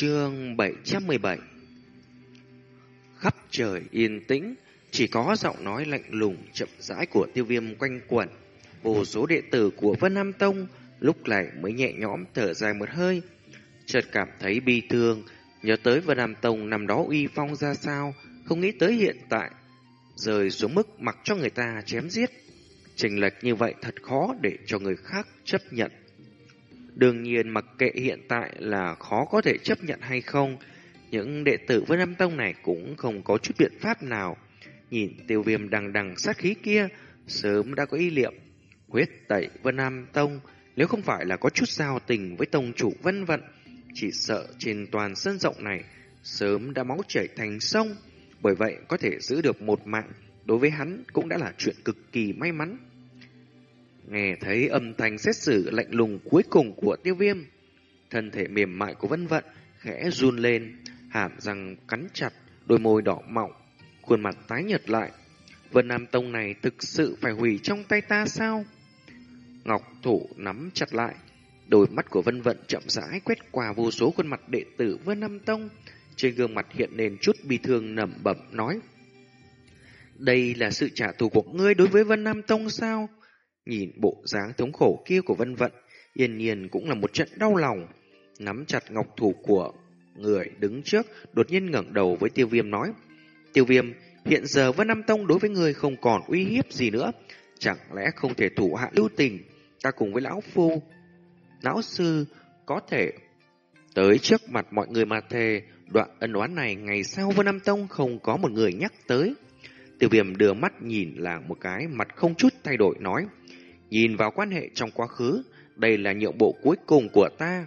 Chương 717 Khắp trời yên tĩnh, chỉ có giọng nói lạnh lùng chậm rãi của tiêu viêm quanh quẩn. Vô số đệ tử của Vân Nam Tông lúc này mới nhẹ nhõm thở dài một hơi. Chợt cảm thấy bi thương, nhớ tới Vân Nam Tông năm đó uy phong ra sao, không nghĩ tới hiện tại. Rời xuống mức mặc cho người ta chém giết. Trình lệch như vậy thật khó để cho người khác chấp nhận. Đương nhiên mặc kệ hiện tại là khó có thể chấp nhận hay không, những đệ tử Vân Nam Tông này cũng không có chút biện pháp nào. Nhìn tiêu viêm đằng đằng sát khí kia, sớm đã có ý niệm. Huyết tẩy Vân Nam Tông, nếu không phải là có chút giao tình với tông chủ Vân Vận, chỉ sợ trên toàn sân rộng này, sớm đã máu chảy thành sông. Bởi vậy có thể giữ được một mạng, đối với hắn cũng đã là chuyện cực kỳ may mắn. Nghe thấy âm thanh xét xử lạnh lùng cuối cùng của tiêu viêm, thân thể mềm mại của Vân Vận khẽ run lên, hàm răng cắn chặt, đôi môi đỏ mọng, khuôn mặt tái nhợt lại. Vân Nam Tông này thực sự phải hủy trong tay ta sao? Ngọc Thủ nắm chặt lại, đôi mắt của Vân Vận chậm rãi quét qua vô số khuôn mặt đệ tử Vân Nam Tông, trên gương mặt hiện lên chút bi thương nẩm bẩm nói: "Đây là sự trả thù của ngươi đối với Vân Nam Tông sao?" Nhìn bộ dáng thống khổ kia của Vân Vận, yên nhiên cũng là một trận đau lòng, nắm chặt ngọc thủ của người đứng trước, đột nhiên ngẩng đầu với Tiêu Viêm nói: "Tiêu Viêm, hiện giờ Vân Nam Tông đối với người không còn uy hiếp gì nữa, chẳng lẽ không thể thủ hạ lưu tình, ta cùng với lão phu, lão sư có thể tới trước mặt mọi người mà thề, đoạn ân oán này ngày sau Vân Nam Tông không có một người nhắc tới." Tiêu Viêm đưa mắt nhìn là một cái mặt không chút thay đổi nói: Nhìn vào quan hệ trong quá khứ, đây là nhượng bộ cuối cùng của ta.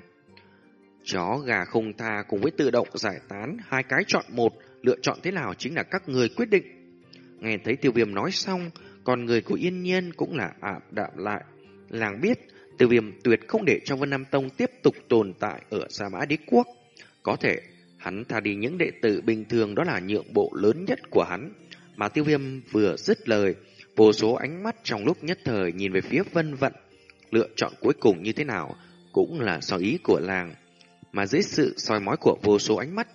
Chó gà không tha cùng với tự động giải tán, hai cái chọn một, lựa chọn thế nào chính là các người quyết định. Nghe thấy tiêu viêm nói xong, còn người của yên nhiên cũng là ảm đạm lại. Làng biết, tiêu viêm tuyệt không để cho Vân Nam Tông tiếp tục tồn tại ở Sa Mã Đế Quốc. Có thể, hắn tha đi những đệ tử bình thường đó là nhượng bộ lớn nhất của hắn. Mà tiêu viêm vừa dứt lời, Vô số ánh mắt trong lúc nhất thời nhìn về phía vân vận. Lựa chọn cuối cùng như thế nào cũng là do ý của làng. Mà dưới sự soi mói của vô số ánh mắt,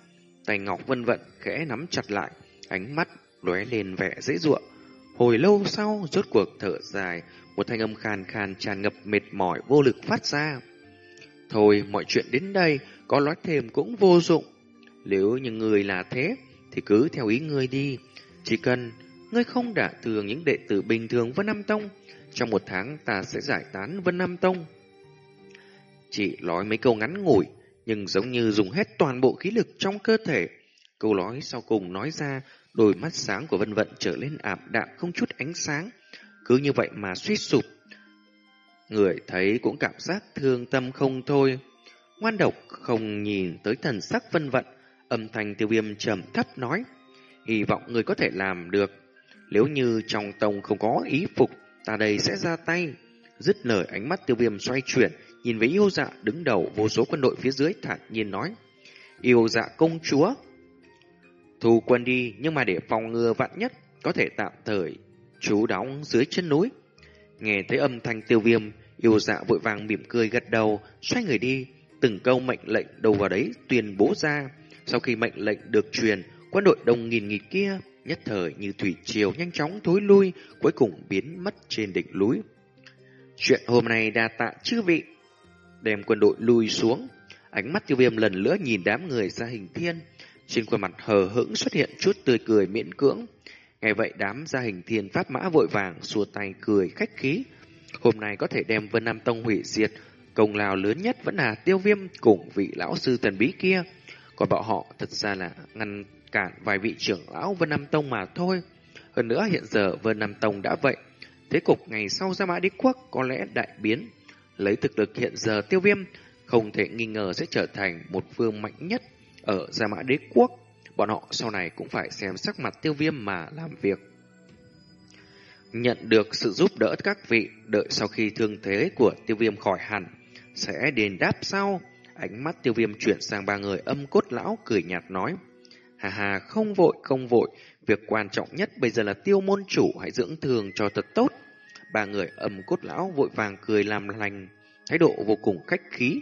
tay ngọc vân vận khẽ nắm chặt lại, ánh mắt lóe lên vẻ dễ dụa. Hồi lâu sau, rốt cuộc thở dài, một thanh âm khàn khàn tràn ngập mệt mỏi vô lực phát ra. Thôi, mọi chuyện đến đây, có nói thêm cũng vô dụng. Nếu như người là thế, thì cứ theo ý người đi. Chỉ cần ngươi không đả thường những đệ tử bình thường Vân Nam Tông. Trong một tháng ta sẽ giải tán Vân Nam Tông. Chỉ nói mấy câu ngắn ngủi, nhưng giống như dùng hết toàn bộ khí lực trong cơ thể. Câu nói sau cùng nói ra, đôi mắt sáng của Vân Vận trở lên ảm đạm không chút ánh sáng. Cứ như vậy mà suy sụp. Người thấy cũng cảm giác thương tâm không thôi. Ngoan độc không nhìn tới thần sắc Vân Vận, âm thanh tiêu viêm trầm thấp nói. Hy vọng người có thể làm được. Nếu như trong tông không có ý phục, ta đây sẽ ra tay. Dứt lời ánh mắt tiêu viêm xoay chuyển, nhìn với yêu dạ đứng đầu vô số quân đội phía dưới thản nhiên nói. Yêu dạ công chúa. Thu quân đi, nhưng mà để phòng ngừa vạn nhất, có thể tạm thời trú đóng dưới chân núi. Nghe thấy âm thanh tiêu viêm, yêu dạ vội vàng mỉm cười gật đầu, xoay người đi, từng câu mệnh lệnh đầu vào đấy tuyên bố ra. Sau khi mệnh lệnh được truyền, quân đội đông nghìn nghịt kia nhất thời như thủy triều nhanh chóng thối lui, cuối cùng biến mất trên đỉnh núi. Chuyện hôm nay đa tạ chư vị. Đem quân đội lui xuống, ánh mắt tiêu viêm lần nữa nhìn đám người ra hình thiên, trên khuôn mặt hờ hững xuất hiện chút tươi cười miễn cưỡng. Ngày vậy đám gia hình thiên pháp mã vội vàng xua tay cười khách khí. Hôm nay có thể đem Vân Nam Tông hủy diệt, công lao lớn nhất vẫn là tiêu viêm cùng vị lão sư thần bí kia. Còn bọn họ thật ra là ngăn cản vài vị trưởng lão Vân Nam Tông mà thôi. Hơn nữa hiện giờ Vân Nam Tông đã vậy. Thế cục ngày sau ra mã đế quốc có lẽ đại biến. Lấy thực lực hiện giờ tiêu viêm, không thể nghi ngờ sẽ trở thành một phương mạnh nhất ở Gia Mã Đế Quốc. Bọn họ sau này cũng phải xem sắc mặt tiêu viêm mà làm việc. Nhận được sự giúp đỡ các vị, đợi sau khi thương thế của tiêu viêm khỏi hẳn, sẽ đền đáp sau. Ánh mắt tiêu viêm chuyển sang ba người âm cốt lão cười nhạt nói. Hà hà, không vội, không vội. Việc quan trọng nhất bây giờ là tiêu môn chủ hãy dưỡng thường cho thật tốt. Ba người ầm cốt lão vội vàng cười làm lành, thái độ vô cùng khách khí.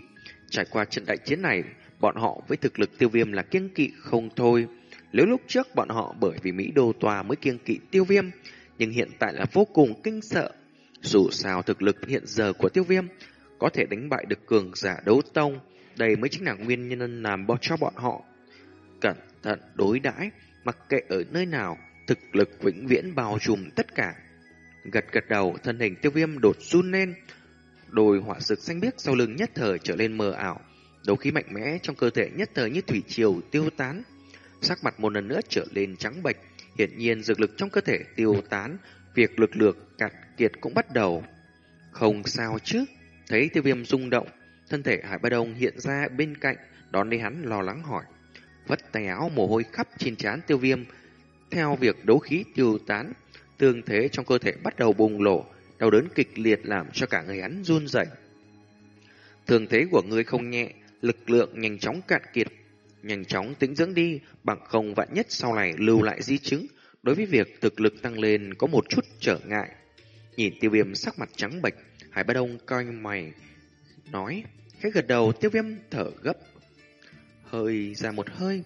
Trải qua trận đại chiến này, bọn họ với thực lực tiêu viêm là kiêng kỵ không thôi. Nếu lúc trước bọn họ bởi vì Mỹ đô tòa mới kiêng kỵ tiêu viêm, nhưng hiện tại là vô cùng kinh sợ. Dù sao thực lực hiện giờ của tiêu viêm có thể đánh bại được cường giả đấu tông, đây mới chính là nguyên nhân làm cho bọn họ cẩn thận đối đãi, mặc kệ ở nơi nào, thực lực vĩnh viễn bao trùm tất cả. Gật gật đầu, thân hình tiêu viêm đột run lên, đồi hỏa sực xanh biếc sau lưng nhất thời trở lên mờ ảo, đấu khí mạnh mẽ trong cơ thể nhất thời như thủy triều tiêu tán. Sắc mặt một lần nữa trở lên trắng bệch, hiển nhiên dược lực trong cơ thể tiêu tán, việc lực lược cạn kiệt cũng bắt đầu. Không sao chứ, thấy tiêu viêm rung động, thân thể Hải Ba Đông hiện ra bên cạnh, đón lấy hắn lo lắng hỏi. Vất tay áo mồ hôi khắp trên trán tiêu viêm, theo việc đấu khí tiêu tán, tương thế trong cơ thể bắt đầu bùng lộ, đau đớn kịch liệt làm cho cả người hắn run rẩy. Thường thế của người không nhẹ, lực lượng nhanh chóng cạn kiệt, nhanh chóng tĩnh dưỡng đi, bằng không vạn nhất sau này lưu lại di chứng, đối với việc thực lực tăng lên có một chút trở ngại. Nhìn tiêu viêm sắc mặt trắng bệch, Hải Ba Đông coi mày, nói, cái gật đầu tiêu viêm thở gấp, hơi ra một hơi.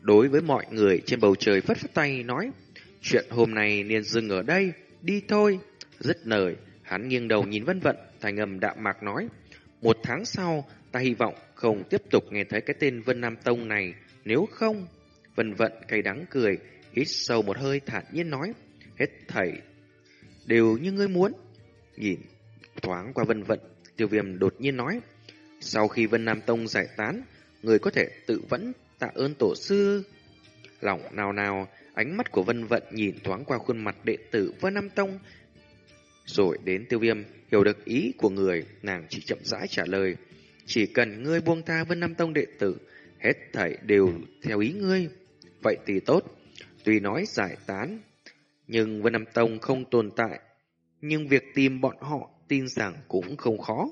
Đối với mọi người trên bầu trời phất phất tay nói, chuyện hôm nay nên dừng ở đây, đi thôi. Rất nời, hắn nghiêng đầu nhìn vân vận, thành ngầm đạm mạc nói, một tháng sau, ta hy vọng không tiếp tục nghe thấy cái tên Vân Nam Tông này, nếu không... Vân vận cay đắng cười, hít sâu một hơi thản nhiên nói, hết thảy đều như ngươi muốn. Nhìn thoáng qua vân vận, tiêu viêm đột nhiên nói, sau khi Vân Nam Tông giải tán, người có thể tự vẫn tạ ơn tổ sư. Lòng nào nào, ánh mắt của Vân Vận nhìn thoáng qua khuôn mặt đệ tử Vân Nam Tông, rồi đến tiêu viêm, hiểu được ý của người, nàng chỉ chậm rãi trả lời. Chỉ cần ngươi buông tha Vân Nam Tông đệ tử, hết thảy đều theo ý ngươi. Vậy thì tốt, tuy nói giải tán, nhưng Vân Nam Tông không tồn tại. Nhưng việc tìm bọn họ tin rằng cũng không khó.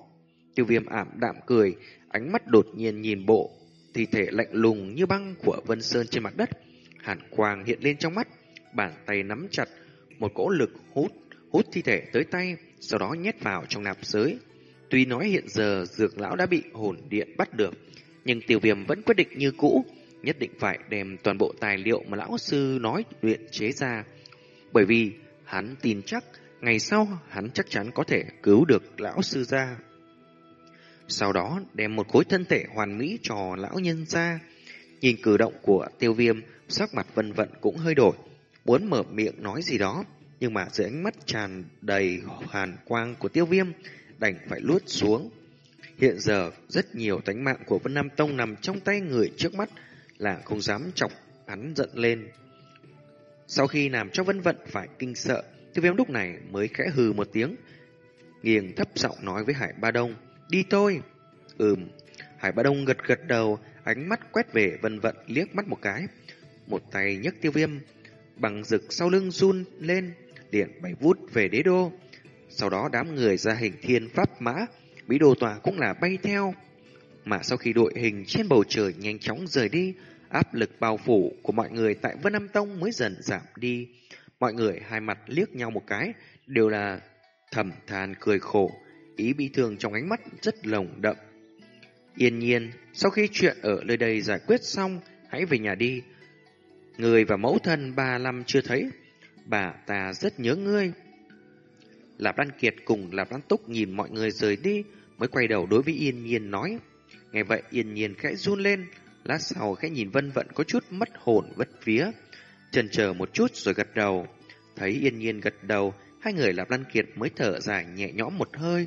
Tiêu viêm ảm đạm cười, ánh mắt đột nhiên nhìn bộ, thi thể lạnh lùng như băng của Vân Sơn trên mặt đất. Hàn quang hiện lên trong mắt, bàn tay nắm chặt, một cỗ lực hút, hút thi thể tới tay, sau đó nhét vào trong nạp giới. Tuy nói hiện giờ dược lão đã bị hồn điện bắt được, nhưng tiêu viêm vẫn quyết định như cũ, nhất định phải đem toàn bộ tài liệu mà lão sư nói luyện chế ra. Bởi vì hắn tin chắc ngày sau hắn chắc chắn có thể cứu được lão sư ra. Sau đó đem một khối thân thể hoàn mỹ cho lão nhân ra. Nhìn cử động của tiêu viêm, sắc mặt vân vận cũng hơi đổi. Muốn mở miệng nói gì đó, nhưng mà dưới ánh mắt tràn đầy hàn quang của tiêu viêm, đành phải luốt xuống. Hiện giờ, rất nhiều tánh mạng của Vân Nam Tông nằm trong tay người trước mắt là không dám chọc hắn giận lên. Sau khi làm cho Vân Vận phải kinh sợ, tiêu viêm lúc này mới khẽ hừ một tiếng, nghiêng thấp giọng nói với Hải Ba Đông. Đi thôi. Ừm. Hải Bá Đông gật gật đầu, ánh mắt quét về vân vận liếc mắt một cái. Một tay nhấc tiêu viêm, bằng rực sau lưng run lên, liền bảy vút về đế đô. Sau đó đám người ra hình thiên pháp mã, bí đồ tòa cũng là bay theo. Mà sau khi đội hình trên bầu trời nhanh chóng rời đi, áp lực bao phủ của mọi người tại Vân Nam Tông mới dần giảm đi. Mọi người hai mặt liếc nhau một cái, đều là thầm than cười khổ ý bi thương trong ánh mắt rất lồng đậm. Yên nhiên, sau khi chuyện ở nơi đây giải quyết xong, hãy về nhà đi. Người và mẫu thân ba năm chưa thấy, bà ta rất nhớ ngươi. Lạp Đan Kiệt cùng Lạp Đan Túc nhìn mọi người rời đi, mới quay đầu đối với Yên Nhiên nói. Nghe vậy Yên Nhiên khẽ run lên, lát sau khẽ nhìn Vân Vận có chút mất hồn vất vía. Chần chờ một chút rồi gật đầu. Thấy Yên Nhiên gật đầu, hai người Lạp Đan Kiệt mới thở dài nhẹ nhõm một hơi.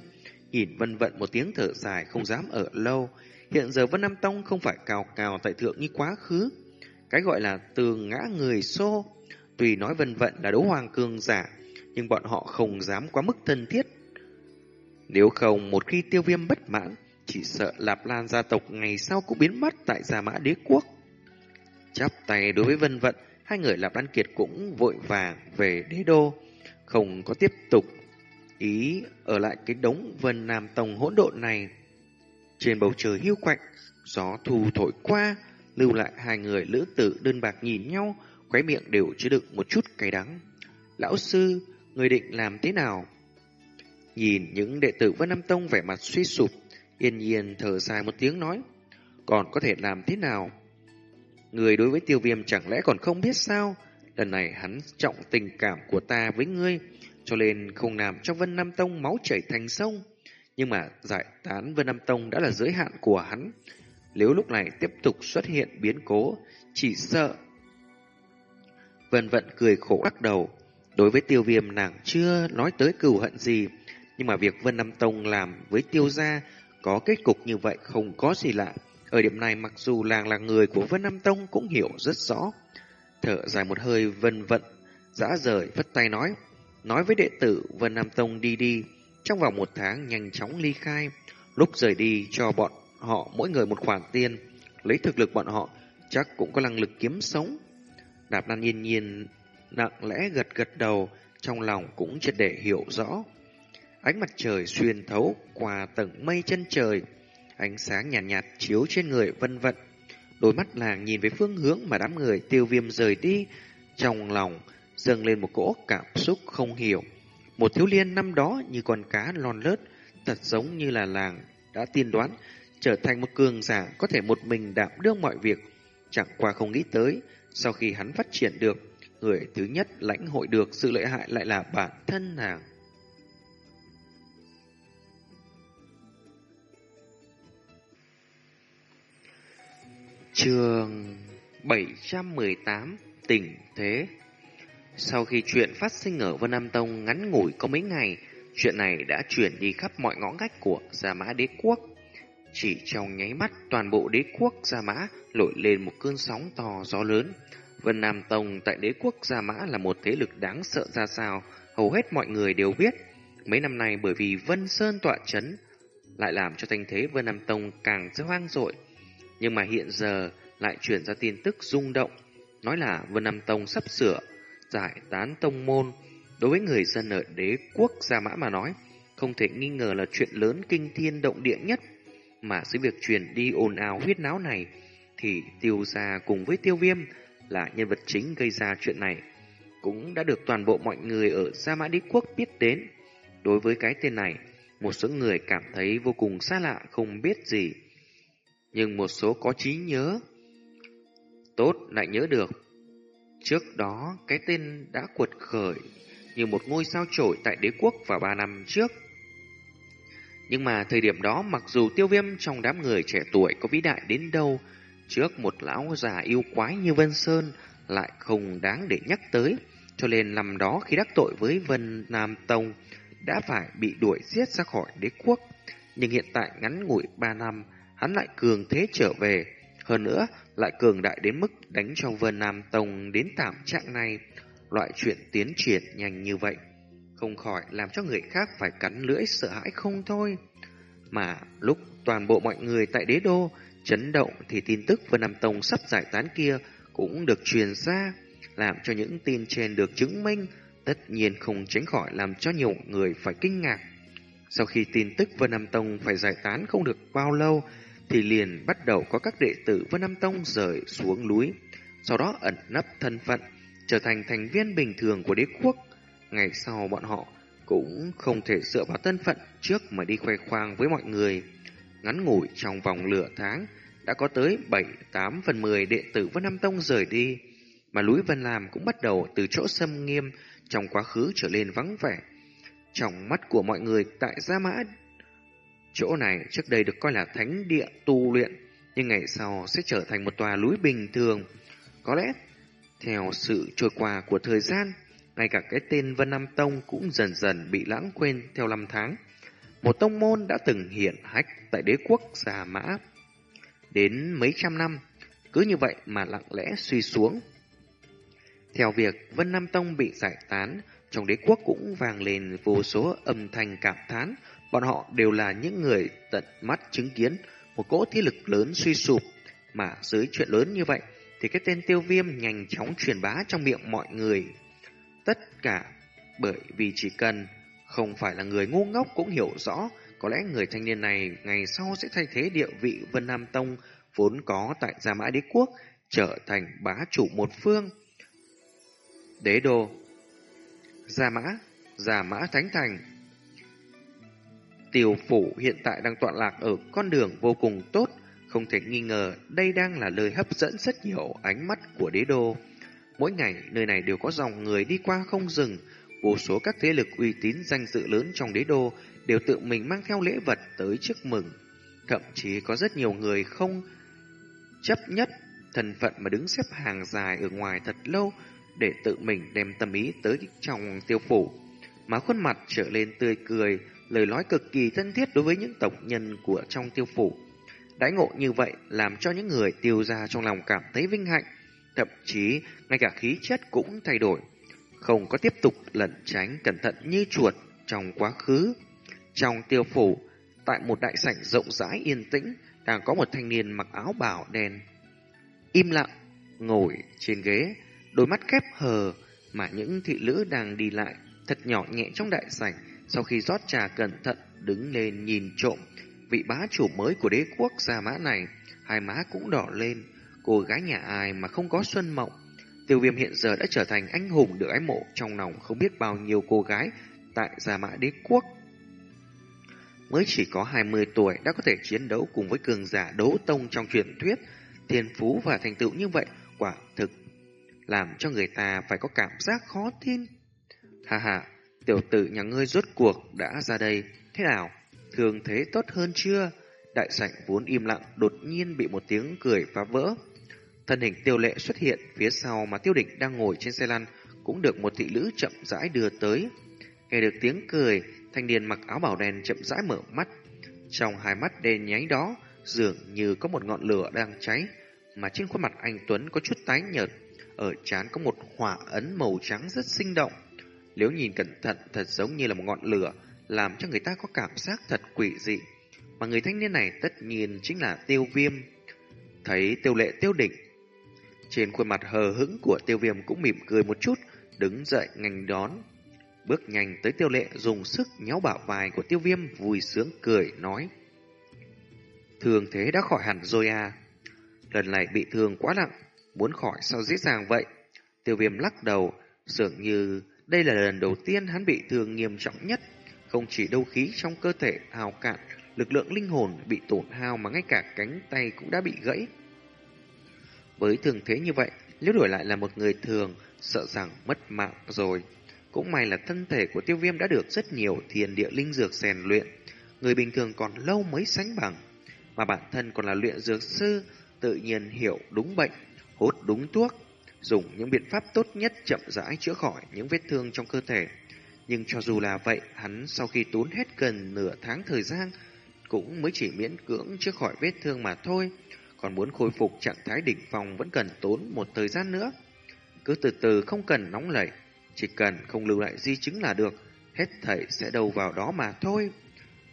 Nhìn vân vận một tiếng thở dài không dám ở lâu. Hiện giờ Vân Nam Tông không phải cao cao tại thượng như quá khứ. Cái gọi là từ ngã người xô. Tùy nói vân vận là đấu hoàng cường giả, nhưng bọn họ không dám quá mức thân thiết. Nếu không, một khi tiêu viêm bất mãn, chỉ sợ Lạp Lan gia tộc ngày sau cũng biến mất tại Gia Mã Đế Quốc. Chắp tay đối với vân vận, hai người Lạp Lan Kiệt cũng vội vàng về đế đô, không có tiếp tục ý ở lại cái đống vân nam tông hỗn độn này. Trên bầu trời hiu quạnh, gió thu thổi qua, lưu lại hai người lữ tử đơn bạc nhìn nhau, khóe miệng đều chứa đựng một chút cay đắng. Lão sư, người định làm thế nào? Nhìn những đệ tử Vân Nam Tông vẻ mặt suy sụp, Yên nhiên thở dài một tiếng nói, còn có thể làm thế nào? Người đối với tiêu viêm chẳng lẽ còn không biết sao? Lần này hắn trọng tình cảm của ta với ngươi, cho nên không làm cho Vân Nam Tông máu chảy thành sông. Nhưng mà giải tán Vân Nam Tông đã là giới hạn của hắn. Nếu lúc này tiếp tục xuất hiện biến cố, chỉ sợ. Vân vận cười khổ lắc đầu. Đối với tiêu viêm nàng chưa nói tới cừu hận gì, nhưng mà việc Vân Nam Tông làm với tiêu gia có kết cục như vậy không có gì lạ. Ở điểm này mặc dù làng là người của Vân Nam Tông cũng hiểu rất rõ. Thở dài một hơi vân vận, dã rời vất tay nói. Nói với đệ tử Vân Nam Tông đi đi, trong vòng một tháng nhanh chóng ly khai. Lúc rời đi cho bọn họ mỗi người một khoản tiền, lấy thực lực bọn họ chắc cũng có năng lực kiếm sống. Đạp Lan nhiên nhiên nặng lẽ gật gật đầu, trong lòng cũng triệt để hiểu rõ. Ánh mặt trời xuyên thấu qua tầng mây chân trời, ánh sáng nhàn nhạt, nhạt chiếu trên người vân vận. Đôi mắt làng nhìn về phương hướng mà đám người tiêu viêm rời đi, trong lòng dâng lên một cỗ cảm xúc không hiểu. Một thiếu liên năm đó như con cá lon lớt, thật giống như là làng đã tiên đoán, trở thành một cường giả có thể một mình đảm đương mọi việc. Chẳng qua không nghĩ tới, sau khi hắn phát triển được, người thứ nhất lãnh hội được sự lợi hại lại là bản thân nàng. Trường 718 Tình Thế sau khi chuyện phát sinh ở Vân Nam Tông ngắn ngủi có mấy ngày, chuyện này đã chuyển đi khắp mọi ngõ ngách của Gia Mã Đế Quốc. Chỉ trong nháy mắt, toàn bộ đế quốc Gia Mã nổi lên một cơn sóng to gió lớn. Vân Nam Tông tại đế quốc Gia Mã là một thế lực đáng sợ ra sao, hầu hết mọi người đều biết. Mấy năm nay bởi vì Vân Sơn tọa chấn, lại làm cho thanh thế Vân Nam Tông càng rất hoang dội. Nhưng mà hiện giờ lại chuyển ra tin tức rung động, nói là Vân Nam Tông sắp sửa giải tán tông môn. Đối với người dân ở đế quốc Gia Mã mà nói, không thể nghi ngờ là chuyện lớn kinh thiên động địa nhất. Mà sự việc truyền đi ồn ào huyết náo này, thì tiêu gia cùng với tiêu viêm là nhân vật chính gây ra chuyện này, cũng đã được toàn bộ mọi người ở Gia Mã Đế Quốc biết đến. Đối với cái tên này, một số người cảm thấy vô cùng xa lạ không biết gì nhưng một số có trí nhớ. Tốt lại nhớ được. Trước đó, cái tên đã cuột khởi như một ngôi sao trổi tại đế quốc vào ba năm trước. Nhưng mà thời điểm đó, mặc dù tiêu viêm trong đám người trẻ tuổi có vĩ đại đến đâu, trước một lão già yêu quái như Vân Sơn lại không đáng để nhắc tới. Cho nên năm đó khi đắc tội với Vân Nam Tông, đã phải bị đuổi giết ra khỏi đế quốc. Nhưng hiện tại ngắn ngủi ba năm, hắn lại cường thế trở về. Hơn nữa, lại cường đại đến mức đánh cho Vân Nam Tông đến tạm trạng này. Loại chuyện tiến triển nhanh như vậy, không khỏi làm cho người khác phải cắn lưỡi sợ hãi không thôi. Mà lúc toàn bộ mọi người tại đế đô chấn động thì tin tức Vân Nam Tông sắp giải tán kia cũng được truyền ra, làm cho những tin trên được chứng minh, tất nhiên không tránh khỏi làm cho nhiều người phải kinh ngạc. Sau khi tin tức Vân Nam Tông phải giải tán không được bao lâu, thì liền bắt đầu có các đệ tử Vân Nam Tông rời xuống núi, sau đó ẩn nấp thân phận, trở thành thành viên bình thường của đế quốc. Ngày sau bọn họ cũng không thể dựa vào thân phận trước mà đi khoe khoang với mọi người. Ngắn ngủi trong vòng lửa tháng, đã có tới 7-8 phần 10 đệ tử Vân Nam Tông rời đi, mà núi Vân Lam cũng bắt đầu từ chỗ xâm nghiêm trong quá khứ trở lên vắng vẻ. Trong mắt của mọi người tại Gia Mã Chỗ này trước đây được coi là thánh địa tu luyện, nhưng ngày sau sẽ trở thành một tòa núi bình thường. Có lẽ, theo sự trôi qua của thời gian, ngay cả cái tên Vân Nam Tông cũng dần dần bị lãng quên theo năm tháng. Một tông môn đã từng hiện hách tại đế quốc Già Mã. Đến mấy trăm năm, cứ như vậy mà lặng lẽ suy xuống. Theo việc Vân Nam Tông bị giải tán, trong đế quốc cũng vang lên vô số âm thanh cảm thán, Bọn họ đều là những người tận mắt chứng kiến một cỗ thế lực lớn suy sụp. Mà dưới chuyện lớn như vậy, thì cái tên tiêu viêm nhanh chóng truyền bá trong miệng mọi người. Tất cả bởi vì chỉ cần không phải là người ngu ngốc cũng hiểu rõ, có lẽ người thanh niên này ngày sau sẽ thay thế địa vị Vân Nam Tông vốn có tại Gia Mã Đế Quốc, trở thành bá chủ một phương. Đế đô Gia Mã, Gia Mã Thánh Thành Tiêu phủ hiện tại đang tọa lạc ở con đường vô cùng tốt, không thể nghi ngờ đây đang là lời hấp dẫn rất nhiều ánh mắt của đế đô. Mỗi ngày nơi này đều có dòng người đi qua không dừng, vô số các thế lực uy tín danh dự lớn trong đế đô đều tự mình mang theo lễ vật tới chúc mừng. Thậm chí có rất nhiều người không chấp nhất thân phận mà đứng xếp hàng dài ở ngoài thật lâu để tự mình đem tâm ý tới trong tiêu phủ. má khuôn mặt trở lên tươi cười, lời nói cực kỳ thân thiết đối với những tộc nhân của trong tiêu phủ. Đãi ngộ như vậy làm cho những người tiêu gia trong lòng cảm thấy vinh hạnh, thậm chí ngay cả khí chất cũng thay đổi, không có tiếp tục lẩn tránh cẩn thận như chuột trong quá khứ. Trong tiêu phủ, tại một đại sảnh rộng rãi yên tĩnh, đang có một thanh niên mặc áo bào đen. Im lặng, ngồi trên ghế, đôi mắt khép hờ, mà những thị nữ đang đi lại, thật nhỏ nhẹ trong đại sảnh, sau khi rót trà cẩn thận, đứng lên nhìn trộm, vị bá chủ mới của đế quốc Gia Mã này, hai má cũng đỏ lên, cô gái nhà ai mà không có xuân mộng. Tiêu viêm hiện giờ đã trở thành anh hùng được ái mộ trong lòng không biết bao nhiêu cô gái tại Gia Mã đế quốc. Mới chỉ có 20 tuổi đã có thể chiến đấu cùng với cường giả đấu tông trong truyền thuyết, thiên phú và thành tựu như vậy quả thực làm cho người ta phải có cảm giác khó tin. Hà hà, tiểu tử nhà ngươi rốt cuộc đã ra đây, thế nào? Thường thế tốt hơn chưa? Đại sảnh vốn im lặng đột nhiên bị một tiếng cười phá vỡ. Thân hình tiêu lệ xuất hiện phía sau mà tiêu định đang ngồi trên xe lăn cũng được một thị nữ chậm rãi đưa tới. Nghe được tiếng cười, thanh niên mặc áo bảo đen chậm rãi mở mắt. Trong hai mắt đen nháy đó, dường như có một ngọn lửa đang cháy, mà trên khuôn mặt anh Tuấn có chút tái nhợt, ở trán có một hỏa ấn màu trắng rất sinh động. Nếu nhìn cẩn thận thật giống như là một ngọn lửa, làm cho người ta có cảm giác thật quỷ dị. Mà người thanh niên này tất nhiên chính là tiêu viêm. Thấy tiêu lệ tiêu đỉnh. Trên khuôn mặt hờ hững của tiêu viêm cũng mỉm cười một chút, đứng dậy ngành đón. Bước nhanh tới tiêu lệ dùng sức nhéo bả vai của tiêu viêm vui sướng cười nói. Thường thế đã khỏi hẳn rồi à? Lần này bị thương quá nặng, muốn khỏi sao dễ dàng vậy? Tiêu viêm lắc đầu, dường như đây là lần đầu tiên hắn bị thương nghiêm trọng nhất. Không chỉ đâu khí trong cơ thể hào cạn, lực lượng linh hồn bị tổn hao mà ngay cả cánh tay cũng đã bị gãy. Với thường thế như vậy, nếu đổi lại là một người thường, sợ rằng mất mạng rồi. Cũng may là thân thể của tiêu viêm đã được rất nhiều thiền địa linh dược rèn luyện. Người bình thường còn lâu mới sánh bằng. Mà bản thân còn là luyện dược sư, tự nhiên hiểu đúng bệnh, hốt đúng thuốc, dùng những biện pháp tốt nhất chậm rãi chữa khỏi những vết thương trong cơ thể. Nhưng cho dù là vậy, hắn sau khi tốn hết gần nửa tháng thời gian, cũng mới chỉ miễn cưỡng chữa khỏi vết thương mà thôi. Còn muốn khôi phục trạng thái đỉnh phòng vẫn cần tốn một thời gian nữa. Cứ từ từ không cần nóng lẩy, chỉ cần không lưu lại di chứng là được, hết thảy sẽ đâu vào đó mà thôi.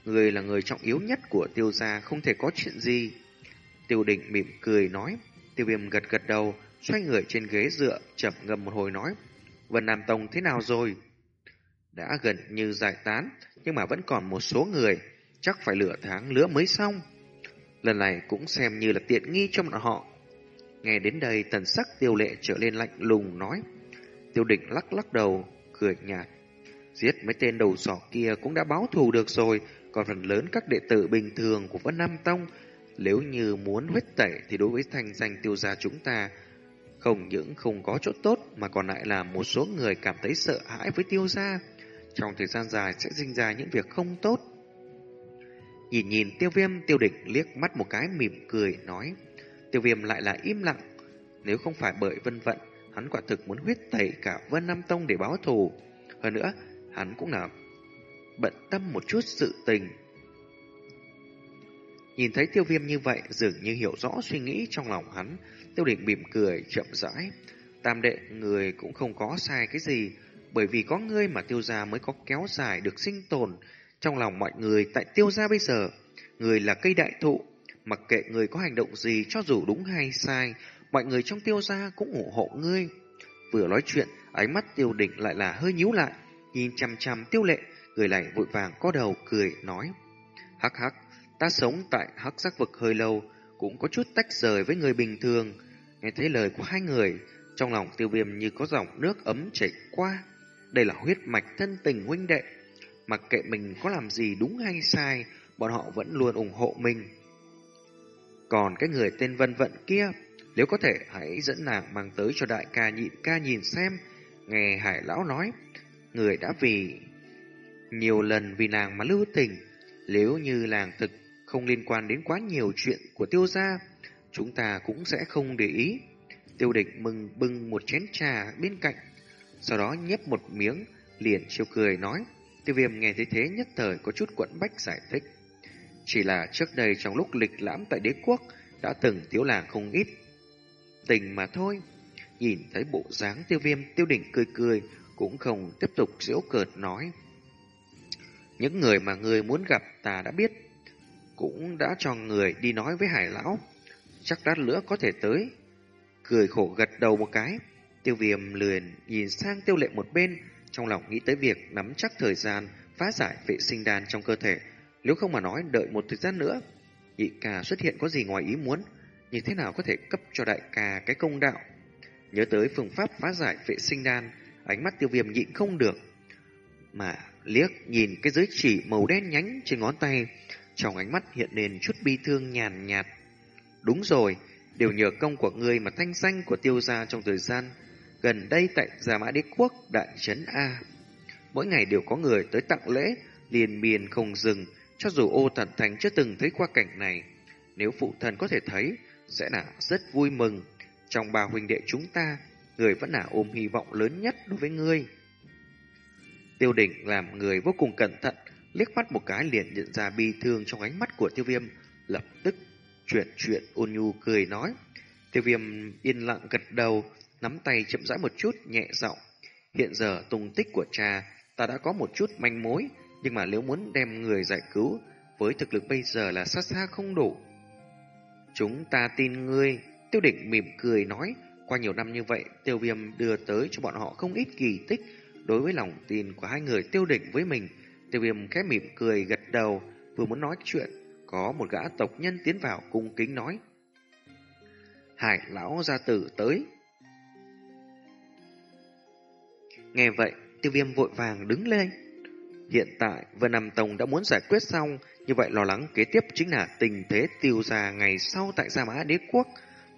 Người là người trọng yếu nhất của tiêu gia không thể có chuyện gì. Tiêu định mỉm cười nói, tiêu viêm gật gật đầu, xoay người trên ghế dựa, chậm ngầm một hồi nói, Vân Nam Tông thế nào rồi? Đã gần như giải tán, nhưng mà vẫn còn một số người, chắc phải lửa tháng lửa mới xong. Lần này cũng xem như là tiện nghi cho bọn họ. Nghe đến đây tần sắc tiêu lệ trở lên lạnh lùng nói. Tiêu định lắc lắc đầu, cười nhạt. Giết mấy tên đầu sỏ kia cũng đã báo thù được rồi, còn phần lớn các đệ tử bình thường của Vân Nam Tông, nếu như muốn huyết tẩy thì đối với thành danh tiêu gia chúng ta, không những không có chỗ tốt mà còn lại là một số người cảm thấy sợ hãi với tiêu gia. Trong thời gian dài sẽ sinh ra những việc không tốt. Nhìn nhìn tiêu viêm tiêu địch liếc mắt một cái mỉm cười nói. Tiêu viêm lại là im lặng. Nếu không phải bởi vân vận, hắn quả thực muốn huyết tẩy cả Vân Nam Tông để báo thù. Hơn nữa, hắn cũng là bận tâm một chút sự tình. Nhìn thấy tiêu viêm như vậy, dường như hiểu rõ suy nghĩ trong lòng hắn, tiêu định mỉm cười, chậm rãi. Tam đệ, người cũng không có sai cái gì, bởi vì có ngươi mà tiêu gia mới có kéo dài được sinh tồn trong lòng mọi người tại tiêu gia bây giờ. Người là cây đại thụ, mặc kệ người có hành động gì cho dù đúng hay sai, mọi người trong tiêu gia cũng ủng hộ ngươi. Vừa nói chuyện, ánh mắt tiêu định lại là hơi nhíu lại, nhìn chằm chằm tiêu lệ, người này vội vàng có đầu cười nói. Hắc hắc, ta sống tại hắc giác vực hơi lâu, cũng có chút tách rời với người bình thường. Nghe thấy lời của hai người, trong lòng tiêu viêm như có dòng nước ấm chảy qua. Đây là huyết mạch thân tình huynh đệ. Mặc kệ mình có làm gì đúng hay sai, bọn họ vẫn luôn ủng hộ mình. Còn cái người tên Vân Vận kia, nếu có thể hãy dẫn nàng mang tới cho đại ca nhịn ca nhìn xem. Nghe Hải Lão nói, người đã vì nhiều lần vì nàng mà lưu tình. Nếu như làng thực không liên quan đến quá nhiều chuyện của tiêu gia, chúng ta cũng sẽ không để ý. Tiêu địch mừng bưng một chén trà bên cạnh, sau đó nhấp một miếng, liền chiêu cười nói. Tiêu viêm nghe thấy thế nhất thời có chút quẫn bách giải thích. Chỉ là trước đây trong lúc lịch lãm tại đế quốc đã từng tiếu làng không ít. Tình mà thôi. Nhìn thấy bộ dáng tiêu viêm tiêu đỉnh cười cười cũng không tiếp tục giễu cợt nói. Những người mà người muốn gặp ta đã biết, cũng đã cho người đi nói với hải lão. Chắc đắt nữa có thể tới. Cười khổ gật đầu một cái, tiêu viêm lườn nhìn sang tiêu lệ một bên, trong lòng nghĩ tới việc nắm chắc thời gian phá giải vệ sinh đan trong cơ thể. Nếu không mà nói đợi một thời gian nữa, nhị ca xuất hiện có gì ngoài ý muốn, như thế nào có thể cấp cho đại ca cái công đạo. Nhớ tới phương pháp phá giải vệ sinh đan, ánh mắt tiêu viêm nhịn không được. Mà liếc nhìn cái giới chỉ màu đen nhánh trên ngón tay, trong ánh mắt hiện lên chút bi thương nhàn nhạt. Đúng rồi, đều nhờ công của ngươi mà thanh danh của tiêu gia trong thời gian gần đây tại Gia Mã Đế Quốc Đại Trấn A. Mỗi ngày đều có người tới tặng lễ, liền miền không dừng, cho dù ô thần thành chưa từng thấy qua cảnh này. Nếu phụ thần có thể thấy, sẽ là rất vui mừng. Trong ba huynh đệ chúng ta, người vẫn là ôm hy vọng lớn nhất đối với ngươi. Tiêu đỉnh làm người vô cùng cẩn thận, liếc mắt một cái liền nhận ra bi thương trong ánh mắt của tiêu viêm, lập tức chuyển chuyện ôn nhu cười nói. Tiêu viêm yên lặng gật đầu, nắm tay chậm rãi một chút, nhẹ giọng. Hiện giờ tung tích của cha, ta đã có một chút manh mối, nhưng mà nếu muốn đem người giải cứu, với thực lực bây giờ là xa xa không đủ. Chúng ta tin ngươi, tiêu định mỉm cười nói, qua nhiều năm như vậy, tiêu viêm đưa tới cho bọn họ không ít kỳ tích, đối với lòng tin của hai người tiêu định với mình. Tiêu viêm khẽ mỉm cười gật đầu, vừa muốn nói chuyện, có một gã tộc nhân tiến vào cung kính nói. Hải lão gia tử tới. Nghe vậy, tiêu viêm vội vàng đứng lên. Hiện tại, Vân Nam Tông đã muốn giải quyết xong, như vậy lo lắng kế tiếp chính là tình thế tiêu gia ngày sau tại Gia Mã Đế Quốc.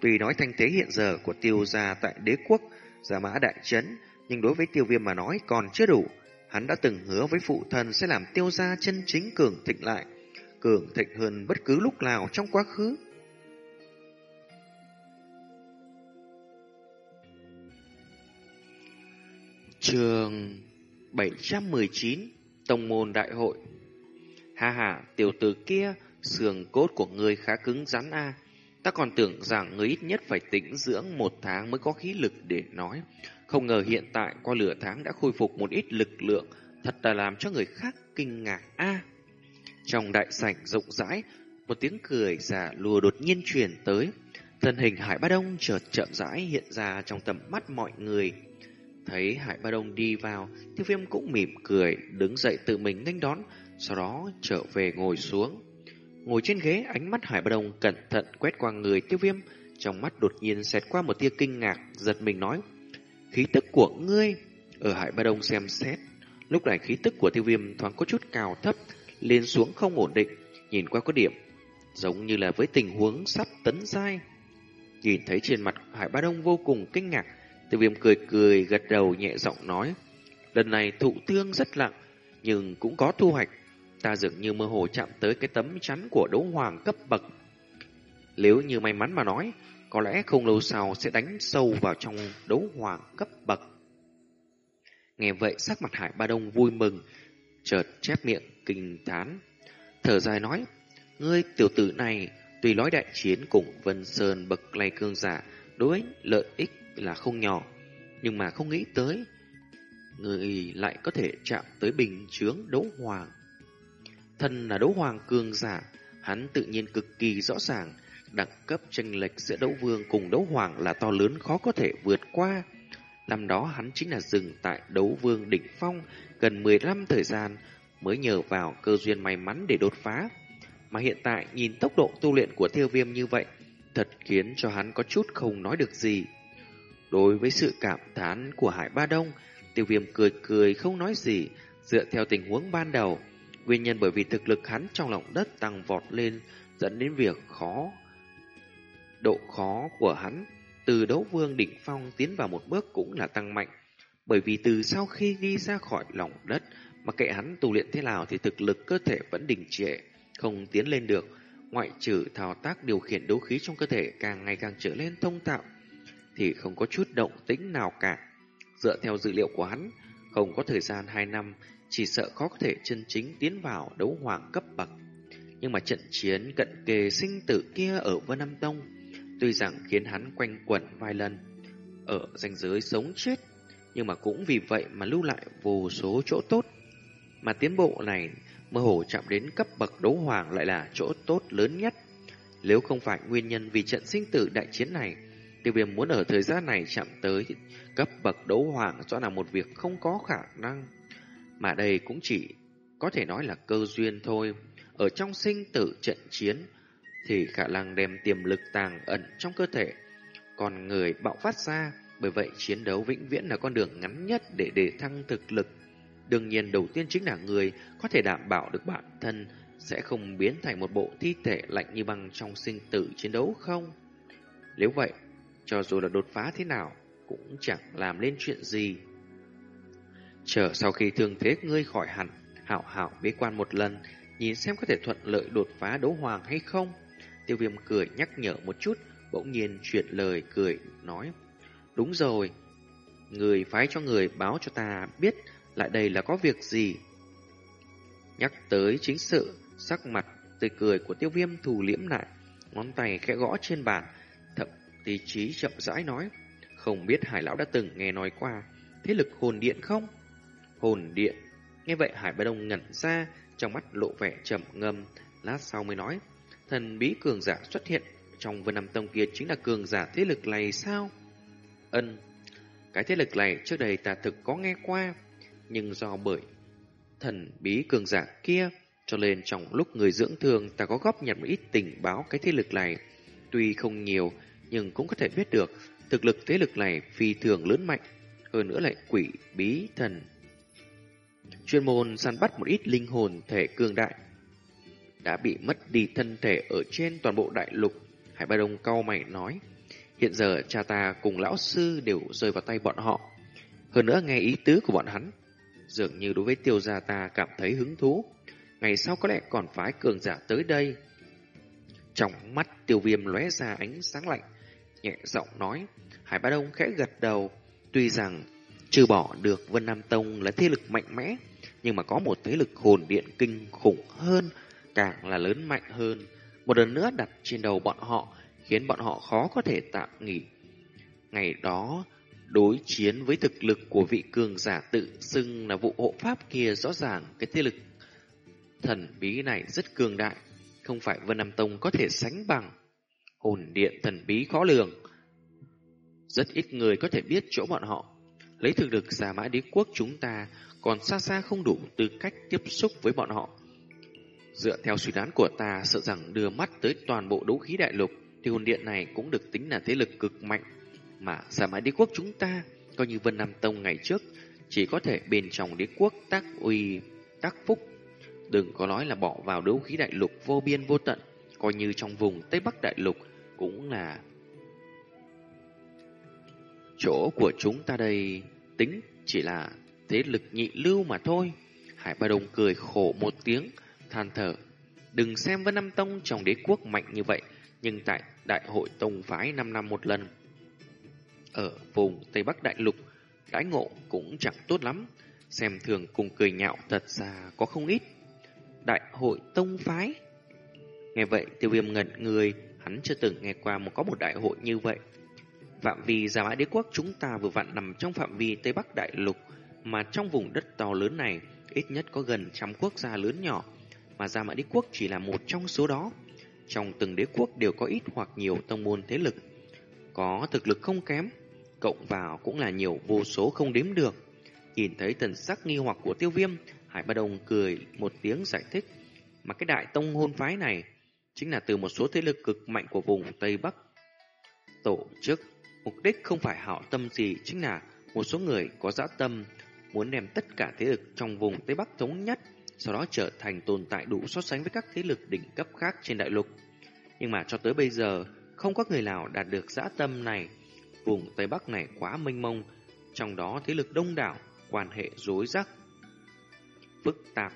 Tuy nói thanh thế hiện giờ của tiêu gia tại đế quốc, Gia Mã Đại Trấn, nhưng đối với tiêu viêm mà nói còn chưa đủ. Hắn đã từng hứa với phụ thần sẽ làm tiêu gia chân chính cường thịnh lại, cường thịnh hơn bất cứ lúc nào trong quá khứ. Trường 719 Tông môn đại hội Ha ha, tiểu tử kia, xương cốt của ngươi khá cứng rắn a. Ta còn tưởng rằng ngươi ít nhất phải tĩnh dưỡng một tháng mới có khí lực để nói. Không ngờ hiện tại qua lửa tháng đã khôi phục một ít lực lượng, thật là làm cho người khác kinh ngạc a. trong đại sảnh rộng rãi, một tiếng cười giả lùa đột nhiên truyền tới. Thân hình Hải Ba Đông chợt chậm rãi hiện ra trong tầm mắt mọi người. Thấy Hải Ba Đông đi vào, tiêu viêm cũng mỉm cười, đứng dậy tự mình nghênh đón, sau đó trở về ngồi xuống. Ngồi trên ghế, ánh mắt Hải Ba Đông cẩn thận quét qua người tiêu viêm, trong mắt đột nhiên xẹt qua một tia kinh ngạc, giật mình nói, khí tức của ngươi, ở Hải Ba Đông xem xét, lúc này khí tức của tiêu viêm thoáng có chút cao thấp, lên xuống không ổn định, nhìn qua có điểm, giống như là với tình huống sắp tấn dai Nhìn thấy trên mặt Hải Ba Đông vô cùng kinh ngạc, tiêu viêm cười cười gật đầu nhẹ giọng nói, lần này thụ thương rất nặng, nhưng cũng có thu hoạch. Ta dường như mơ hồ chạm tới cái tấm chắn của đấu hoàng cấp bậc. Nếu như may mắn mà nói, có lẽ không lâu sau sẽ đánh sâu vào trong đấu hoàng cấp bậc. Nghe vậy sắc mặt Hải Ba Đông vui mừng, chợt chép miệng kinh thán. Thở dài nói, ngươi tiểu tử này tuy nói đại chiến cùng Vân Sơn bậc lay cương giả đối lợi ích là không nhỏ, nhưng mà không nghĩ tới người lại có thể chạm tới bình chướng đấu hoàng. Thân là đấu hoàng cường giả, hắn tự nhiên cực kỳ rõ ràng, đẳng cấp tranh lệch giữa đấu vương cùng đấu hoàng là to lớn khó có thể vượt qua. Năm đó hắn chính là dừng tại đấu vương đỉnh phong gần 15 thời gian mới nhờ vào cơ duyên may mắn để đột phá. Mà hiện tại nhìn tốc độ tu luyện của tiêu viêm như vậy, thật khiến cho hắn có chút không nói được gì. Đối với sự cảm thán của Hải Ba Đông, Tiêu viêm cười cười không nói gì, Dựa theo tình huống ban đầu, nguyên nhân bởi vì thực lực hắn trong lòng đất tăng vọt lên dẫn đến việc khó độ khó của hắn từ đấu vương đỉnh phong tiến vào một bước cũng là tăng mạnh. Bởi vì từ sau khi đi ra khỏi lòng đất, mà kệ hắn tu luyện thế nào thì thực lực cơ thể vẫn đình trệ, không tiến lên được. Ngoại trừ thao tác điều khiển đấu khí trong cơ thể càng ngày càng trở lên thông tạo, thì không có chút động tĩnh nào cả. Dựa theo dữ liệu của hắn, không có thời gian 2 năm, chỉ sợ khó có thể chân chính tiến vào đấu hoàng cấp bậc. Nhưng mà trận chiến cận kề sinh tử kia ở Vân Nam Tông Tuy rằng khiến hắn quanh quẩn vài lần ở ranh giới sống chết, nhưng mà cũng vì vậy mà lưu lại vô số chỗ tốt. Mà tiến bộ này mơ hồ chạm đến cấp bậc đấu hoàng lại là chỗ tốt lớn nhất. Nếu không phải nguyên nhân vì trận sinh tử đại chiến này, tiêu viêm muốn ở thời gian này chạm tới cấp bậc đấu hoàng rõ là một việc không có khả năng. Mà đây cũng chỉ có thể nói là cơ duyên thôi. Ở trong sinh tử trận chiến, thì khả năng đem tiềm lực tàng ẩn trong cơ thể còn người bạo phát ra. Bởi vậy chiến đấu vĩnh viễn là con đường ngắn nhất để để thăng thực lực. Đương nhiên đầu tiên chính là người có thể đảm bảo được bản thân sẽ không biến thành một bộ thi thể lạnh như băng trong sinh tử chiến đấu không? Nếu vậy, cho dù là đột phá thế nào, cũng chẳng làm lên chuyện gì. Chờ sau khi thương thế ngươi khỏi hẳn, hảo hảo bế quan một lần, nhìn xem có thể thuận lợi đột phá đấu hoàng hay không. Tiêu viêm cười nhắc nhở một chút, bỗng nhiên chuyển lời cười, nói. Đúng rồi, người phái cho người báo cho ta biết lại đây là có việc gì. Nhắc tới chính sự, sắc mặt tươi cười của tiêu viêm thù liễm lại, ngón tay khẽ gõ trên bàn, thậm tí trí chậm rãi nói. Không biết Hải Lão đã từng nghe nói qua thế lực hồn điện không? Hồn điện. Nghe vậy Hải Ba Đông ngẩn ra, trong mắt lộ vẻ trầm ngâm, lát sau mới nói thần bí cường giả xuất hiện trong vân nam tông kia chính là cường giả thế lực này sao? Ân, cái thế lực này trước đây ta thực có nghe qua, nhưng do bởi thần bí cường giả kia, cho nên trong lúc người dưỡng thương ta có góp nhặt một ít tình báo cái thế lực này. Tuy không nhiều, nhưng cũng có thể biết được thực lực thế lực này phi thường lớn mạnh, hơn nữa lại quỷ bí thần. Chuyên môn săn bắt một ít linh hồn thể cường đại, đã bị mất đi thân thể ở trên toàn bộ đại lục. Hải Ba Đông cau mày nói, hiện giờ cha ta cùng lão sư đều rơi vào tay bọn họ. Hơn nữa nghe ý tứ của bọn hắn, dường như đối với tiêu gia ta cảm thấy hứng thú. Ngày sau có lẽ còn phái cường giả tới đây. Trong mắt tiêu viêm lóe ra ánh sáng lạnh, nhẹ giọng nói, Hải Ba Đông khẽ gật đầu, tuy rằng trừ bỏ được Vân Nam Tông là thế lực mạnh mẽ, nhưng mà có một thế lực hồn điện kinh khủng hơn càng là lớn mạnh hơn, một lần nữa đặt trên đầu bọn họ, khiến bọn họ khó có thể tạm nghỉ. Ngày đó, đối chiến với thực lực của vị cường giả tự xưng là vụ hộ pháp kia rõ ràng cái thế lực thần bí này rất cường đại, không phải Vân Nam Tông có thể sánh bằng. Hồn điện thần bí khó lường, rất ít người có thể biết chỗ bọn họ. Lấy thực lực giả mã đế quốc chúng ta còn xa xa không đủ tư cách tiếp xúc với bọn họ. Dựa theo suy đoán của ta, sợ rằng đưa mắt tới toàn bộ đấu khí đại lục, thì hồn điện này cũng được tính là thế lực cực mạnh. Mà giả mãi đế quốc chúng ta, coi như Vân Nam Tông ngày trước, chỉ có thể bên trong đế quốc tác uy, tác phúc. Đừng có nói là bỏ vào đấu khí đại lục vô biên vô tận, coi như trong vùng Tây Bắc đại lục cũng là chỗ của chúng ta đây tính chỉ là thế lực nhị lưu mà thôi. Hải Ba Đông cười khổ một tiếng, than thở. Đừng xem Vân Nam Tông trong đế quốc mạnh như vậy, nhưng tại đại hội tông phái 5 năm một lần. Ở vùng Tây Bắc Đại Lục, đãi ngộ cũng chẳng tốt lắm, xem thường cùng cười nhạo thật ra có không ít. Đại hội tông phái Nghe vậy tiêu viêm ngẩn người, hắn chưa từng nghe qua một có một đại hội như vậy. Phạm vi Gia Mã Đế Quốc chúng ta vừa vặn nằm trong phạm vi Tây Bắc Đại Lục, mà trong vùng đất to lớn này, ít nhất có gần trăm quốc gia lớn nhỏ, mà Gia Mã Đế Quốc chỉ là một trong số đó. Trong từng đế quốc đều có ít hoặc nhiều tông môn thế lực, có thực lực không kém, cộng vào cũng là nhiều vô số không đếm được. Nhìn thấy thần sắc nghi hoặc của tiêu viêm, Hải Ba Đồng cười một tiếng giải thích, mà cái đại tông hôn phái này chính là từ một số thế lực cực mạnh của vùng Tây Bắc. Tổ chức, mục đích không phải hảo tâm gì, chính là một số người có dã tâm, muốn đem tất cả thế lực trong vùng Tây Bắc thống nhất, sau đó trở thành tồn tại đủ so sánh với các thế lực đỉnh cấp khác trên đại lục. Nhưng mà cho tới bây giờ, không có người nào đạt được dã tâm này. Vùng Tây Bắc này quá mênh mông, trong đó thế lực đông đảo, quan hệ rối rắc, phức tạp.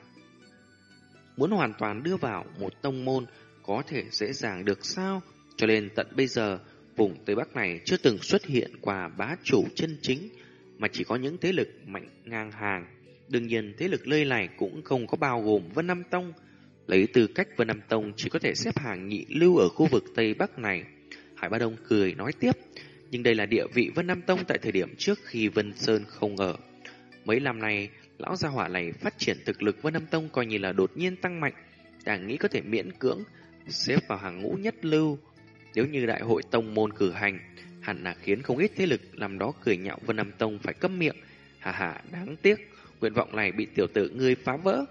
Muốn hoàn toàn đưa vào một tông môn có thể dễ dàng được sao? Cho nên tận bây giờ, vùng Tây Bắc này chưa từng xuất hiện qua bá chủ chân chính, mà chỉ có những thế lực mạnh ngang hàng. Đương nhiên, thế lực lơi này cũng không có bao gồm Vân Nam Tông. Lấy tư cách Vân Nam Tông chỉ có thể xếp hàng nhị lưu ở khu vực Tây Bắc này. Hải Ba Đông cười nói tiếp, nhưng đây là địa vị Vân Nam Tông tại thời điểm trước khi Vân Sơn không ở. Mấy năm nay, lão gia hỏa này phát triển thực lực Vân Nam Tông coi như là đột nhiên tăng mạnh, Đảng nghĩ có thể miễn cưỡng xếp vào hàng ngũ nhất lưu. Nếu như đại hội tông môn cử hành, hẳn là khiến không ít thế lực làm đó cười nhạo Vân Nam Tông phải câm miệng. Hà hà, đáng tiếc, nguyện vọng này bị tiểu tử ngươi phá vỡ.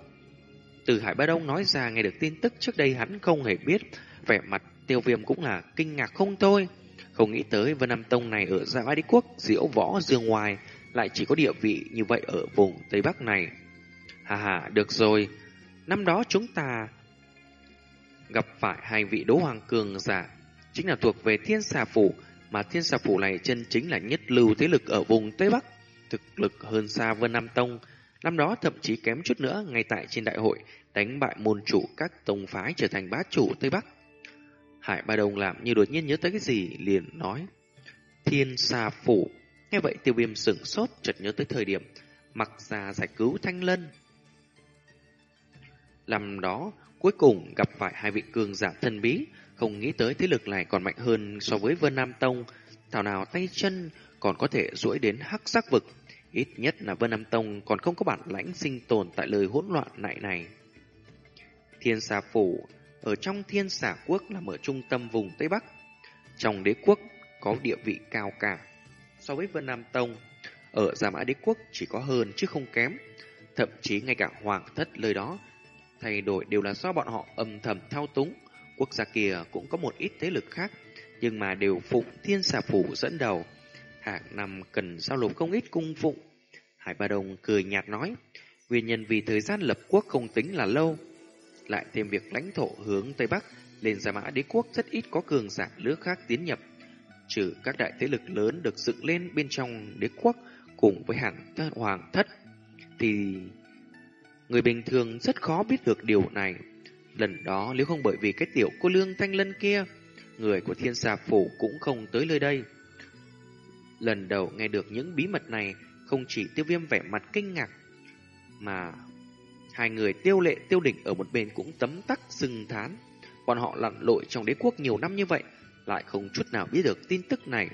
Từ Hải Ba Đông nói ra nghe được tin tức trước đây hắn không hề biết, vẻ mặt tiêu viêm cũng là kinh ngạc không thôi. Không nghĩ tới Vân Nam Tông này ở Dạ Đế Quốc, diễu võ dương ngoài, lại chỉ có địa vị như vậy ở vùng Tây Bắc này. Hà hà, được rồi, năm đó chúng ta gặp phải hai vị đấu hoàng cường giả, chính là thuộc về thiên xà phủ, mà thiên xà phủ này chân chính là nhất lưu thế lực ở vùng Tây Bắc, thực lực hơn xa Vân Nam Tông. Năm đó thậm chí kém chút nữa ngay tại trên đại hội đánh bại môn chủ các tông phái trở thành bá chủ Tây Bắc. Hải Ba Đồng làm như đột nhiên nhớ tới cái gì liền nói. Thiên xà phủ. Nghe vậy tiêu viêm sửng sốt chợt nhớ tới thời điểm mặc ra giải cứu Thanh Lân. Làm đó cuối cùng gặp phải hai vị cường giả thân bí, không nghĩ tới thế lực này còn mạnh hơn so với Vân Nam Tông, thảo nào tay chân còn có thể duỗi đến hắc sắc vực. Ít nhất là Vân Nam Tông còn không có bản lãnh sinh tồn tại lời hỗn loạn này này. Thiên xà phủ ở trong thiên xà quốc là ở trung tâm vùng Tây Bắc. Trong đế quốc có địa vị cao cả. So với Vân Nam Tông, ở Gia Mã đế quốc chỉ có hơn chứ không kém. Thậm chí ngay cả hoàng thất lời đó thay đổi đều là do bọn họ âm thầm thao túng. Quốc gia kia cũng có một ít thế lực khác, nhưng mà đều phụng thiên xà phủ dẫn đầu. Hàng năm cần giao nộp không ít cung phụng. Hải Ba Đồng cười nhạt nói, nguyên nhân vì thời gian lập quốc không tính là lâu. Lại thêm việc lãnh thổ hướng Tây Bắc, lên Gia Mã đế quốc rất ít có cường giả nước khác tiến nhập. Trừ các đại thế lực lớn được dựng lên bên trong đế quốc cùng với hàng hoàng thất, thì Người bình thường rất khó biết được điều này. Lần đó nếu không bởi vì cái tiểu cô lương thanh lân kia, người của thiên xà phủ cũng không tới nơi đây. Lần đầu nghe được những bí mật này, không chỉ tiêu viêm vẻ mặt kinh ngạc, mà hai người tiêu lệ tiêu đỉnh ở một bên cũng tấm tắc sừng thán. Bọn họ lặn lội trong đế quốc nhiều năm như vậy, lại không chút nào biết được tin tức này.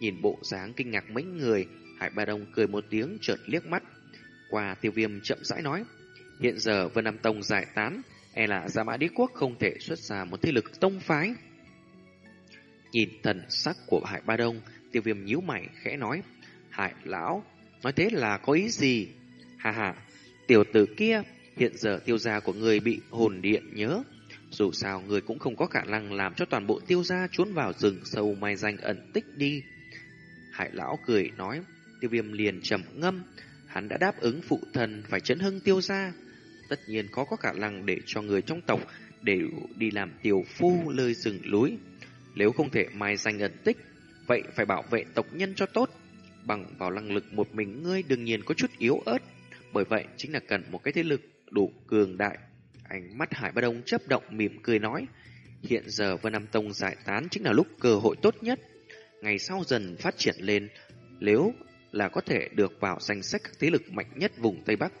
Nhìn bộ dáng kinh ngạc mấy người, Hải Ba Đông cười một tiếng chợt liếc mắt. Qua tiêu viêm chậm rãi nói, Hiện giờ Vân Nam Tông giải tán, e là Gia Mã Đế Quốc không thể xuất ra một thế lực tông phái. Nhìn thần sắc của Hải Ba Đông, tiêu viêm nhíu mày khẽ nói, Hải Lão, nói thế là có ý gì? Hà hà, tiểu tử kia, hiện giờ tiêu gia của người bị hồn điện nhớ. Dù sao người cũng không có khả năng làm cho toàn bộ tiêu gia trốn vào rừng sâu mai danh ẩn tích đi. Hải Lão cười nói, tiêu viêm liền trầm ngâm, hắn đã đáp ứng phụ thần phải chấn hưng tiêu gia tất nhiên khó có khả năng để cho người trong tộc đều đi làm tiểu phu lơi rừng núi. Nếu không thể mai danh ẩn tích, vậy phải bảo vệ tộc nhân cho tốt. Bằng vào năng lực một mình ngươi đương nhiên có chút yếu ớt, bởi vậy chính là cần một cái thế lực đủ cường đại. Ánh mắt Hải Ba Đông chấp động mỉm cười nói, hiện giờ Vân Nam Tông giải tán chính là lúc cơ hội tốt nhất. Ngày sau dần phát triển lên, nếu là có thể được vào danh sách các thế lực mạnh nhất vùng Tây Bắc,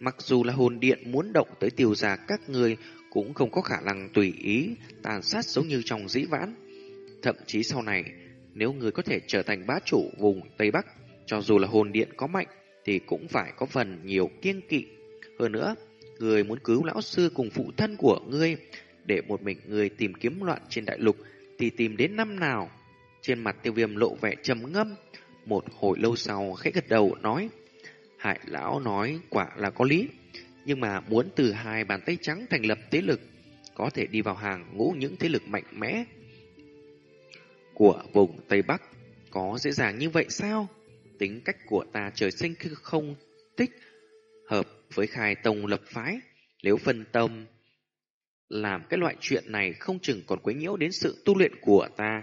Mặc dù là hồn điện muốn động tới tiêu gia các người cũng không có khả năng tùy ý tàn sát giống như trong dĩ vãn. Thậm chí sau này, nếu người có thể trở thành bá chủ vùng Tây Bắc, cho dù là hồn điện có mạnh thì cũng phải có phần nhiều kiêng kỵ. Hơn nữa, người muốn cứu lão sư cùng phụ thân của ngươi để một mình người tìm kiếm loạn trên đại lục thì tìm đến năm nào. Trên mặt tiêu viêm lộ vẻ trầm ngâm, một hồi lâu sau khẽ gật đầu nói Hải lão nói quả là có lý, nhưng mà muốn từ hai bàn tay trắng thành lập thế lực, có thể đi vào hàng ngũ những thế lực mạnh mẽ của vùng Tây Bắc, có dễ dàng như vậy sao? Tính cách của ta trời sinh không tích hợp với khai tông lập phái. Nếu phân tâm làm cái loại chuyện này không chừng còn quấy nhiễu đến sự tu luyện của ta.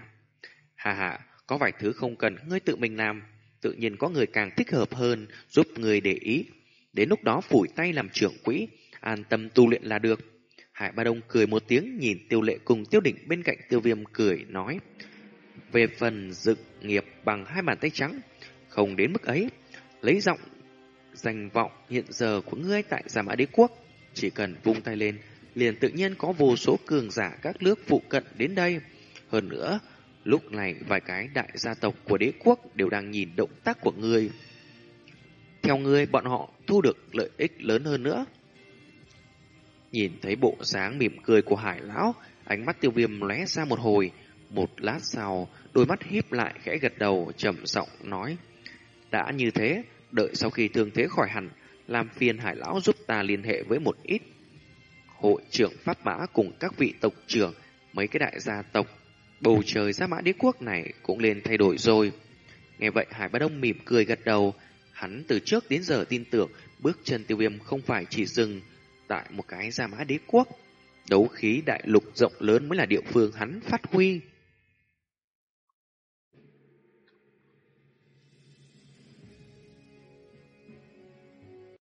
Hà hà, có vài thứ không cần ngươi tự mình làm, tự nhiên có người càng thích hợp hơn giúp người để ý. Đến lúc đó phủi tay làm trưởng quỹ, an tâm tu luyện là được. Hải Ba Đông cười một tiếng nhìn tiêu lệ cùng tiêu đỉnh bên cạnh tiêu viêm cười nói. Về phần dựng nghiệp bằng hai bàn tay trắng, không đến mức ấy, lấy giọng danh vọng hiện giờ của ngươi tại giả Mã Đế Quốc. Chỉ cần vung tay lên, liền tự nhiên có vô số cường giả các nước phụ cận đến đây. Hơn nữa, lúc này vài cái đại gia tộc của đế quốc đều đang nhìn động tác của ngươi. Theo ngươi, bọn họ thu được lợi ích lớn hơn nữa. Nhìn thấy bộ dáng mỉm cười của hải lão, ánh mắt tiêu viêm lóe ra một hồi. Một lát sau, đôi mắt híp lại khẽ gật đầu, trầm giọng nói. Đã như thế, đợi sau khi thương thế khỏi hẳn, làm phiền hải lão giúp ta liên hệ với một ít hội trưởng Pháp Mã cùng các vị tộc trưởng, mấy cái đại gia tộc, bầu trời gia mã đế quốc này cũng lên thay đổi rồi. Nghe vậy Hải Bá Đông mỉm cười gật đầu, hắn từ trước đến giờ tin tưởng bước chân tiêu viêm không phải chỉ dừng tại một cái gia mã đế quốc. Đấu khí đại lục rộng lớn mới là địa phương hắn phát huy.